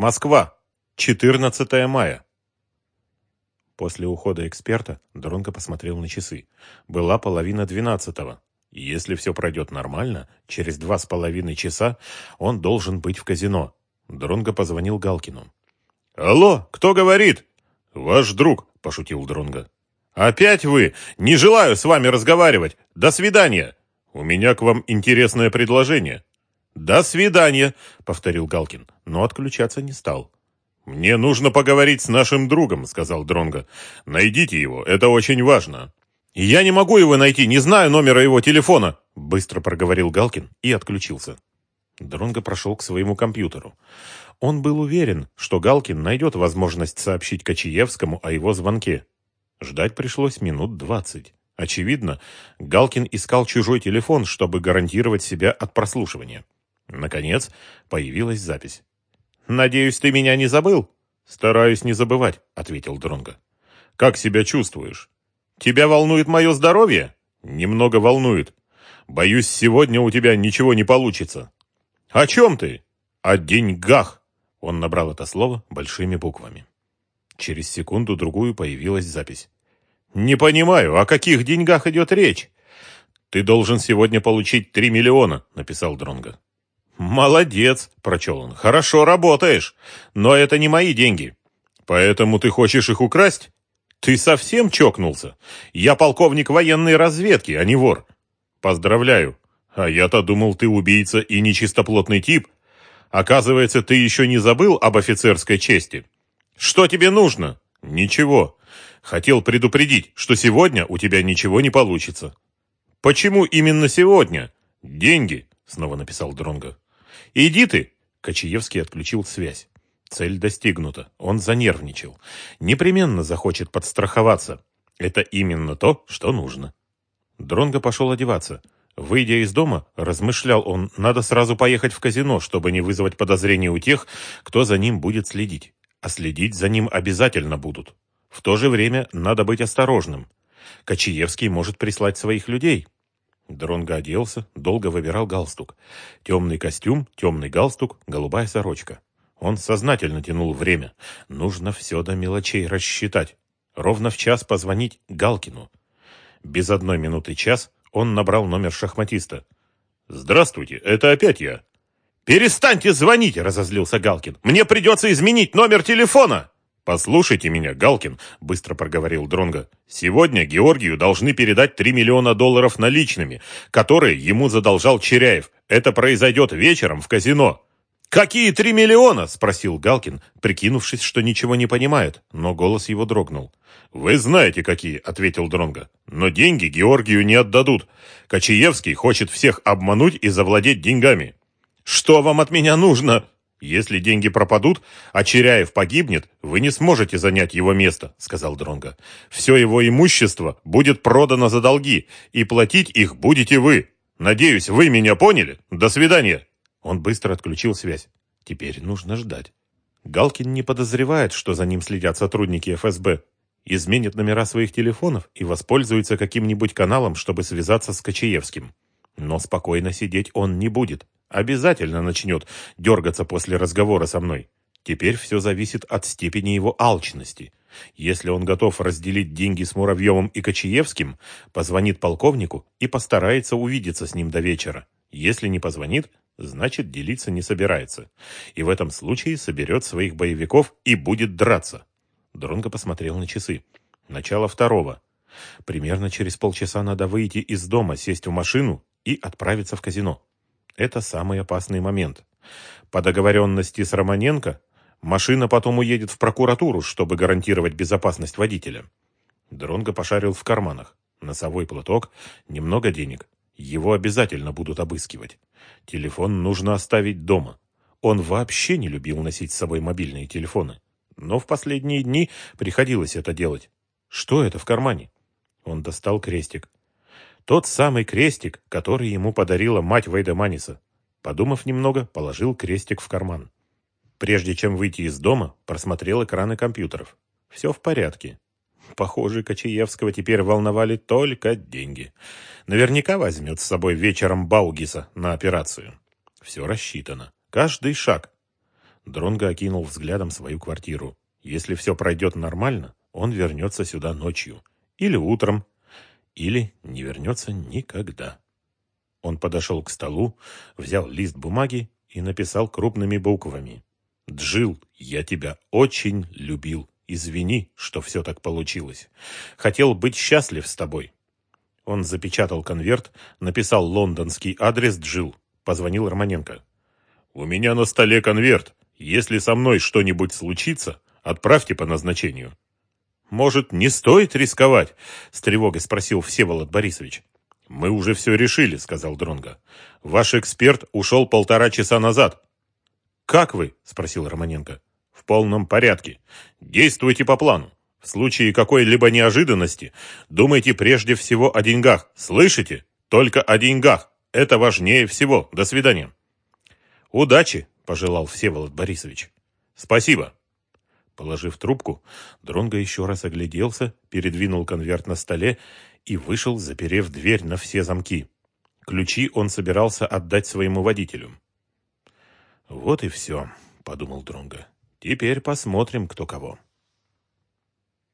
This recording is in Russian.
Москва. 14 мая. После ухода эксперта Дронго посмотрел на часы. Была половина двенадцатого. Если все пройдет нормально, через два с половиной часа он должен быть в казино. Дронго позвонил Галкину. «Алло, кто говорит?» «Ваш друг», — пошутил Дронго. «Опять вы? Не желаю с вами разговаривать. До свидания. У меня к вам интересное предложение». «До свидания», — повторил Галкин, но отключаться не стал. «Мне нужно поговорить с нашим другом», — сказал Дронго. «Найдите его, это очень важно». «Я не могу его найти, не знаю номера его телефона», — быстро проговорил Галкин и отключился. Дронго прошел к своему компьютеру. Он был уверен, что Галкин найдет возможность сообщить Кочаевскому о его звонке. Ждать пришлось минут двадцать. Очевидно, Галкин искал чужой телефон, чтобы гарантировать себя от прослушивания. Наконец, появилась запись. «Надеюсь, ты меня не забыл?» «Стараюсь не забывать», — ответил Дронго. «Как себя чувствуешь?» «Тебя волнует мое здоровье?» «Немного волнует. Боюсь, сегодня у тебя ничего не получится». «О чем ты?» «О деньгах!» Он набрал это слово большими буквами. Через секунду-другую появилась запись. «Не понимаю, о каких деньгах идет речь?» «Ты должен сегодня получить три миллиона», — написал Дронго. «Молодец!» – прочел он. «Хорошо работаешь. Но это не мои деньги. Поэтому ты хочешь их украсть? Ты совсем чокнулся? Я полковник военной разведки, а не вор. Поздравляю. А я-то думал, ты убийца и нечистоплотный тип. Оказывается, ты еще не забыл об офицерской чести. Что тебе нужно? Ничего. Хотел предупредить, что сегодня у тебя ничего не получится. Почему именно сегодня? Деньги, снова написал Дронго. «Иди ты!» Кочаевский отключил связь. Цель достигнута. Он занервничал. Непременно захочет подстраховаться. Это именно то, что нужно. Дронго пошел одеваться. Выйдя из дома, размышлял он, надо сразу поехать в казино, чтобы не вызвать подозрений у тех, кто за ним будет следить. А следить за ним обязательно будут. В то же время надо быть осторожным. Кочаевский может прислать своих людей. Дронго оделся, долго выбирал галстук. Темный костюм, темный галстук, голубая сорочка. Он сознательно тянул время. Нужно все до мелочей рассчитать. Ровно в час позвонить Галкину. Без одной минуты час он набрал номер шахматиста. «Здравствуйте, это опять я». «Перестаньте звонить!» – разозлился Галкин. «Мне придется изменить номер телефона!» «Послушайте меня, Галкин», — быстро проговорил Дронго. «Сегодня Георгию должны передать 3 миллиона долларов наличными, которые ему задолжал Черяев. Это произойдет вечером в казино». «Какие три миллиона?» – спросил Галкин, прикинувшись, что ничего не понимает, но голос его дрогнул. «Вы знаете, какие», – ответил Дронго. «Но деньги Георгию не отдадут. Кочаевский хочет всех обмануть и завладеть деньгами». «Что вам от меня нужно?» «Если деньги пропадут, а Черяев погибнет, вы не сможете занять его место», — сказал Дронга. «Все его имущество будет продано за долги, и платить их будете вы. Надеюсь, вы меня поняли? До свидания». Он быстро отключил связь. Теперь нужно ждать. Галкин не подозревает, что за ним следят сотрудники ФСБ. Изменит номера своих телефонов и воспользуется каким-нибудь каналом, чтобы связаться с Кочаевским. Но спокойно сидеть он не будет. Обязательно начнет дергаться после разговора со мной. Теперь все зависит от степени его алчности. Если он готов разделить деньги с Муравьевым и Кочаевским, позвонит полковнику и постарается увидеться с ним до вечера. Если не позвонит, значит делиться не собирается. И в этом случае соберет своих боевиков и будет драться. Дронго посмотрел на часы. Начало второго. Примерно через полчаса надо выйти из дома, сесть в машину и отправиться в казино. Это самый опасный момент. По договоренности с Романенко машина потом уедет в прокуратуру, чтобы гарантировать безопасность водителя. Дронго пошарил в карманах. Носовой платок, немного денег. Его обязательно будут обыскивать. Телефон нужно оставить дома. Он вообще не любил носить с собой мобильные телефоны. Но в последние дни приходилось это делать. Что это в кармане? Он достал крестик. Тот самый крестик, который ему подарила мать Вейдеманиса. Подумав немного, положил крестик в карман. Прежде чем выйти из дома, просмотрел экраны компьютеров. Все в порядке. Похоже, Кочаевского теперь волновали только деньги. Наверняка возьмет с собой вечером Баугиса на операцию. Все рассчитано. Каждый шаг. Дронго окинул взглядом свою квартиру. Если все пройдет нормально, он вернется сюда ночью. Или утром. Или не вернется никогда. Он подошел к столу, взял лист бумаги и написал крупными буквами. «Джил, я тебя очень любил. Извини, что все так получилось. Хотел быть счастлив с тобой». Он запечатал конверт, написал лондонский адрес Джил. Позвонил Романенко. «У меня на столе конверт. Если со мной что-нибудь случится, отправьте по назначению». «Может, не стоит рисковать?» — с тревогой спросил Всеволод Борисович. «Мы уже все решили», — сказал Дронга. «Ваш эксперт ушел полтора часа назад». «Как вы?» — спросил Романенко. «В полном порядке. Действуйте по плану. В случае какой-либо неожиданности думайте прежде всего о деньгах. Слышите? Только о деньгах. Это важнее всего. До свидания». «Удачи!» — пожелал Всеволод Борисович. «Спасибо!» Положив трубку, Дронго еще раз огляделся, передвинул конверт на столе и вышел, заперев дверь на все замки. Ключи он собирался отдать своему водителю. «Вот и все», — подумал Дронго. «Теперь посмотрим, кто кого».